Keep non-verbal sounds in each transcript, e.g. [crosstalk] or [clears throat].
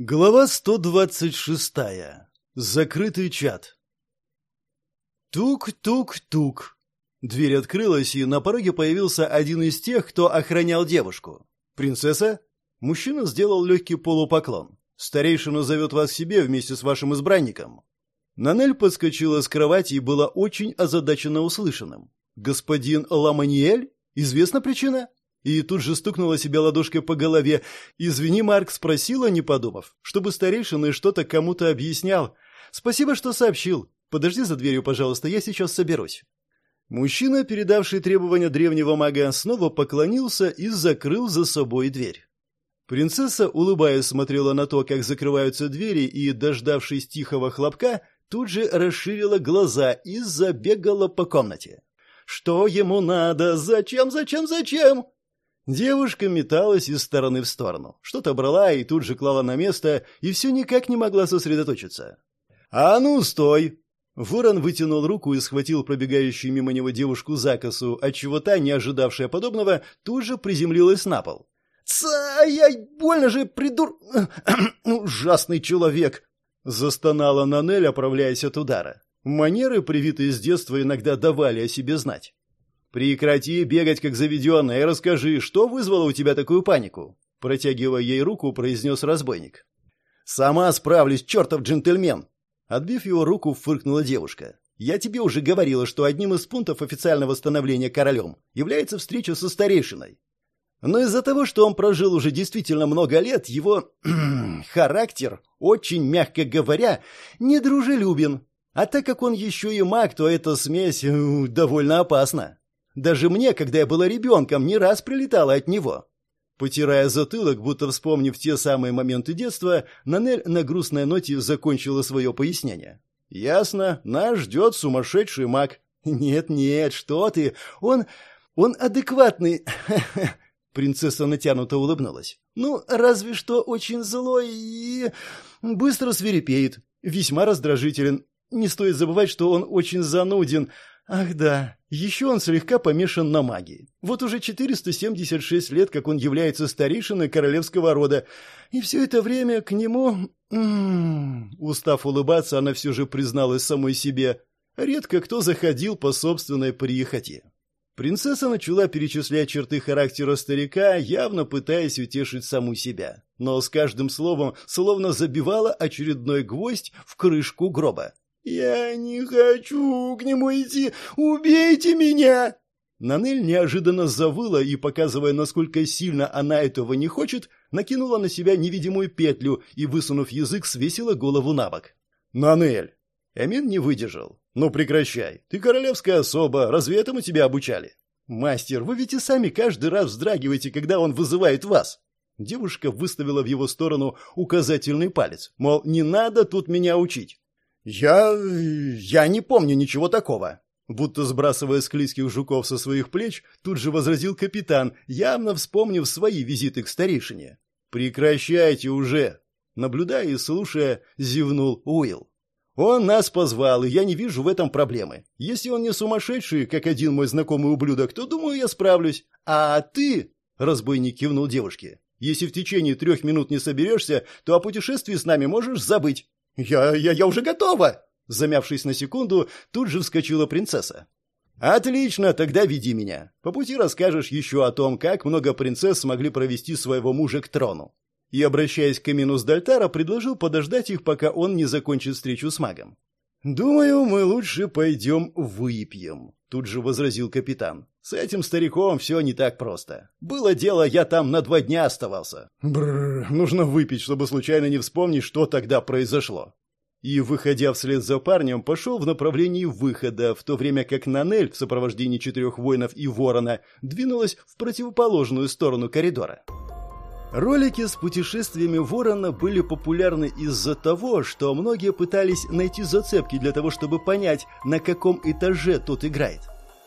Глава 126. Закрытый чат. Тук-тук-тук. Дверь открылась, и на пороге появился один из тех, кто охранял девушку. «Принцесса?» Мужчина сделал легкий полупоклон. «Старейшина зовет вас к себе вместе с вашим избранником». Нанель подскочила с кровати и была очень озадачена услышанным. «Господин Ламаниэль? Известна причина?» И тут же стукнула себя ладошкой по голове. «Извини, Марк, спросила, не подумав, чтобы старейшина что-то кому-то объяснял. Спасибо, что сообщил. Подожди за дверью, пожалуйста, я сейчас соберусь». Мужчина, передавший требования древнего мага, снова поклонился и закрыл за собой дверь. Принцесса, улыбаясь, смотрела на то, как закрываются двери, и, дождавшись тихого хлопка, тут же расширила глаза и забегала по комнате. «Что ему надо? Зачем, зачем, зачем?» Девушка металась из стороны в сторону. Что-то брала и тут же клала на место, и все никак не могла сосредоточиться. «А ну, стой!» Ворон вытянул руку и схватил пробегающую мимо него девушку за косу, отчего та, не ожидавшая подобного, тут же приземлилась на пол. «Ца, я больно же, придур... [clears throat] ужасный человек!» Застонала Нанель, оправляясь от удара. Манеры, привитые с детства, иногда давали о себе знать. «Прекрати бегать, как заведенная, и расскажи, что вызвало у тебя такую панику?» Протягивая ей руку, произнес разбойник. «Сама справлюсь, чертов джентльмен!» Отбив его руку, фыркнула девушка. «Я тебе уже говорила, что одним из пунктов официального становления королем является встреча со старейшиной. Но из-за того, что он прожил уже действительно много лет, его [clears throat] характер, очень мягко говоря, недружелюбен. А так как он еще и маг, то эта смесь довольно опасна. Даже мне, когда я была ребенком, не раз прилетала от него. Потирая затылок, будто вспомнив те самые моменты детства, Нанель на грустной ноте закончила свое пояснение. «Ясно, нас ждет сумасшедший маг». «Нет-нет, что ты, он... он адекватный...» [laughs] Принцесса натянуто улыбнулась. «Ну, разве что очень злой и... быстро свирепеет, весьма раздражителен. Не стоит забывать, что он очень зануден. Ах да, еще он слегка помешан на магии. Вот уже 476 лет, как он является старейшиной королевского рода. И все это время к нему... М -м -м, устав улыбаться, она все же призналась самой себе. Редко кто заходил по собственной прихоти. Принцесса начала перечислять черты характера старика, явно пытаясь утешить саму себя. Но с каждым словом словно забивала очередной гвоздь в крышку гроба. «Я не хочу к нему идти! Убейте меня!» Нанель неожиданно завыла и, показывая, насколько сильно она этого не хочет, накинула на себя невидимую петлю и, высунув язык, свесила голову на бок. «Нанель!» Эмин не выдержал. «Ну прекращай! Ты королевская особа, разве этому тебя обучали?» «Мастер, вы ведь и сами каждый раз вздрагиваете, когда он вызывает вас!» Девушка выставила в его сторону указательный палец, мол, не надо тут меня учить. «Я... я не помню ничего такого». Будто сбрасывая склизких жуков со своих плеч, тут же возразил капитан, явно вспомнив свои визиты к старейшине. «Прекращайте уже!» Наблюдая и слушая, зевнул Уилл. «Он нас позвал, и я не вижу в этом проблемы. Если он не сумасшедший, как один мой знакомый ублюдок, то, думаю, я справлюсь. А ты...» — разбойник кивнул девушке. «Если в течение трех минут не соберешься, то о путешествии с нами можешь забыть. «Я... я... я уже готова!» Замявшись на секунду, тут же вскочила принцесса. «Отлично, тогда веди меня. По пути расскажешь еще о том, как много принцесс смогли провести своего мужа к трону». И, обращаясь к Камину Дальтара, предложил подождать их, пока он не закончит встречу с магом. «Думаю, мы лучше пойдем выпьем», — тут же возразил капитан. «С этим стариком все не так просто. Было дело, я там на два дня оставался». «Бррр, нужно выпить, чтобы случайно не вспомнить, что тогда произошло». И, выходя вслед за парнем, пошел в направлении выхода, в то время как Нанель в сопровождении четырех воинов и ворона двинулась в противоположную сторону коридора. Ролики с путешествиями Ворона были популярны из-за того, что многие пытались найти зацепки для того, чтобы понять, на каком этаже тот играет.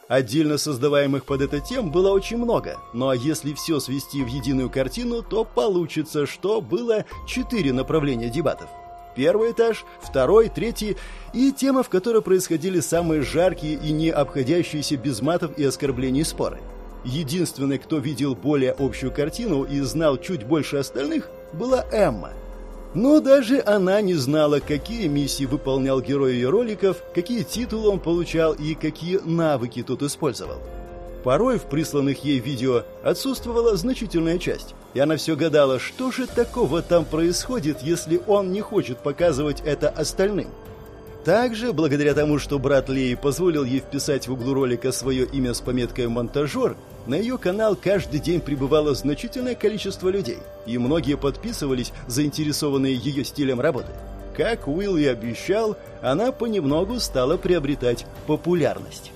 Отдельно создаваемых под это тем было очень много, но если все свести в единую картину, то получится, что было четыре направления дебатов. Первый этаж, второй, третий и тема, в которой происходили самые жаркие и не обходящиеся без матов и оскорблений споры. Единственной, кто видел более общую картину и знал чуть больше остальных, была Эмма. Но даже она не знала, какие миссии выполнял герой ее роликов, какие титулы он получал и какие навыки тут использовал. Порой в присланных ей видео отсутствовала значительная часть, и она все гадала, что же такого там происходит, если он не хочет показывать это остальным. Также, благодаря тому, что брат Леи позволил ей вписать в углу ролика свое имя с пометкой «Монтажер», на ее канал каждый день прибывало значительное количество людей, и многие подписывались, заинтересованные ее стилем работы. Как Уилл и обещал, она понемногу стала приобретать популярность.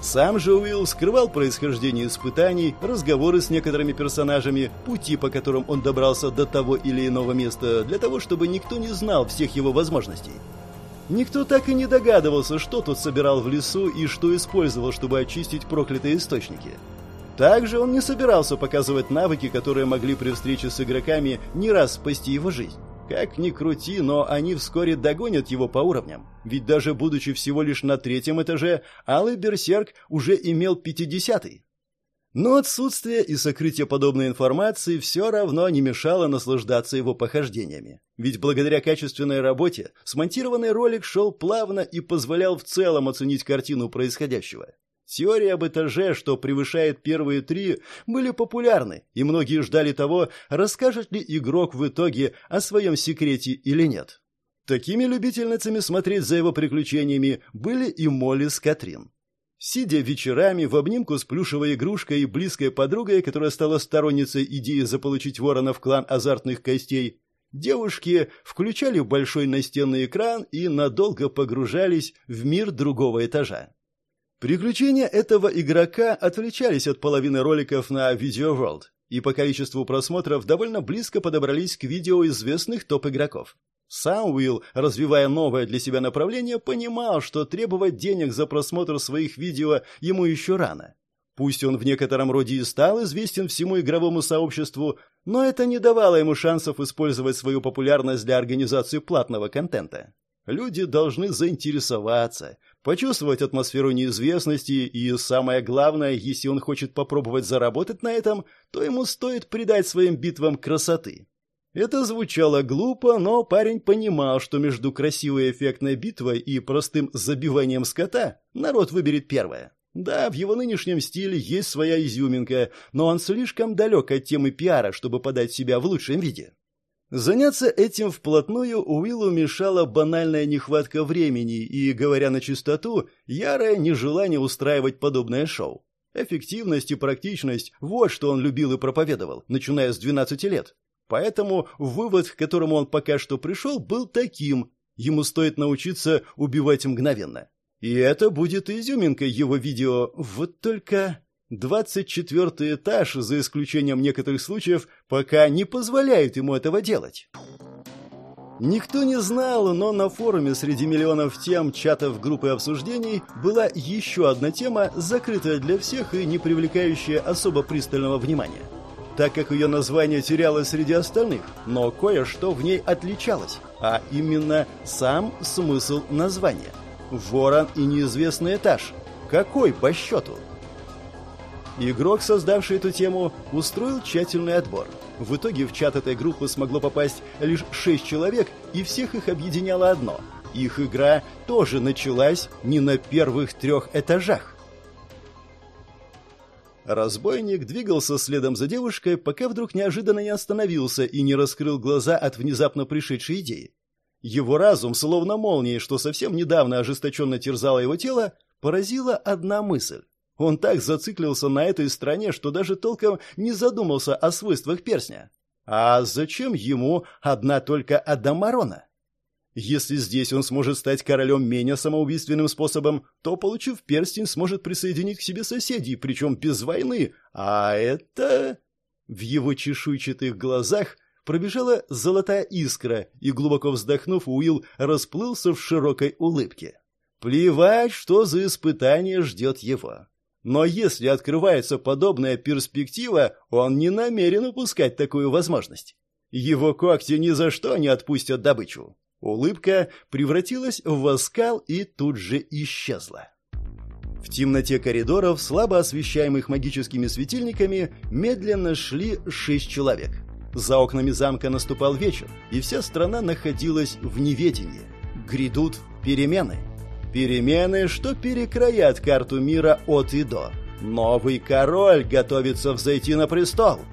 Сам же Уилл скрывал происхождение испытаний, разговоры с некоторыми персонажами, пути, по которым он добрался до того или иного места, для того, чтобы никто не знал всех его возможностей. Никто так и не догадывался, что тот собирал в лесу и что использовал, чтобы очистить проклятые источники. Также он не собирался показывать навыки, которые могли при встрече с игроками не раз спасти его жизнь. Как ни крути, но они вскоре догонят его по уровням. Ведь даже будучи всего лишь на третьем этаже, Алый Берсерк уже имел пятидесятый. Но отсутствие и сокрытие подобной информации все равно не мешало наслаждаться его похождениями. Ведь благодаря качественной работе смонтированный ролик шел плавно и позволял в целом оценить картину происходящего. Теории об этаже, что превышает первые три, были популярны, и многие ждали того, расскажет ли игрок в итоге о своем секрете или нет. Такими любительницами смотреть за его приключениями были и Молли с Катрин. Сидя вечерами в обнимку с плюшевой игрушкой и близкой подругой, которая стала сторонницей идеи заполучить ворона в клан азартных костей, девушки включали большой настенный экран и надолго погружались в мир другого этажа. Приключения этого игрока отвлечались от половины роликов на Video World и по количеству просмотров довольно близко подобрались к видео известных топ-игроков. Сам Уилл, развивая новое для себя направление, понимал, что требовать денег за просмотр своих видео ему еще рано. Пусть он в некотором роде и стал известен всему игровому сообществу, но это не давало ему шансов использовать свою популярность для организации платного контента. Люди должны заинтересоваться, почувствовать атмосферу неизвестности, и самое главное, если он хочет попробовать заработать на этом, то ему стоит придать своим битвам красоты. Это звучало глупо, но парень понимал, что между красивой эффектной битвой и простым забиванием скота народ выберет первое. Да, в его нынешнем стиле есть своя изюминка, но он слишком далек от темы пиара, чтобы подать себя в лучшем виде. Заняться этим вплотную Уиллу мешала банальная нехватка времени и, говоря на чистоту, ярое нежелание устраивать подобное шоу. Эффективность и практичность – вот что он любил и проповедовал, начиная с 12 лет. Поэтому вывод, к которому он пока что пришел, был таким – ему стоит научиться убивать мгновенно. И это будет изюминкой его видео, вот только... Двадцать четвертый этаж, за исключением некоторых случаев, пока не позволяет ему этого делать. Никто не знал, но на форуме среди миллионов тем, чатов, групп и обсуждений была еще одна тема, закрытая для всех и не привлекающая особо пристального внимания. Так как ее название терялось среди остальных, но кое-что в ней отличалось, а именно сам смысл названия. Ворон и неизвестный этаж. Какой по счету? Игрок, создавший эту тему, устроил тщательный отбор. В итоге в чат этой группы смогло попасть лишь шесть человек, и всех их объединяло одно. Их игра тоже началась не на первых трех этажах. Разбойник двигался следом за девушкой, пока вдруг неожиданно не остановился и не раскрыл глаза от внезапно пришедшей идеи. Его разум, словно молнией, что совсем недавно ожесточенно терзало его тело, поразила одна мысль. Он так зациклился на этой стране, что даже толком не задумался о свойствах перстня. А зачем ему одна только Адамарона? Если здесь он сможет стать королем менее самоубийственным способом, то, получив перстень, сможет присоединить к себе соседей, причем без войны. А это... В его чешуйчатых глазах пробежала золотая искра, и, глубоко вздохнув, Уилл расплылся в широкой улыбке. Плевать, что за испытание ждет его. Но если открывается подобная перспектива, он не намерен упускать такую возможность. Его когти ни за что не отпустят добычу. Улыбка превратилась в оскал и тут же исчезла. В темноте коридоров, слабо освещаемых магическими светильниками, медленно шли шесть человек. За окнами замка наступал вечер, и вся страна находилась в неведении. Грядут перемены. Перемены, что перекроят карту мира от и до. Новый король готовится взойти на престол –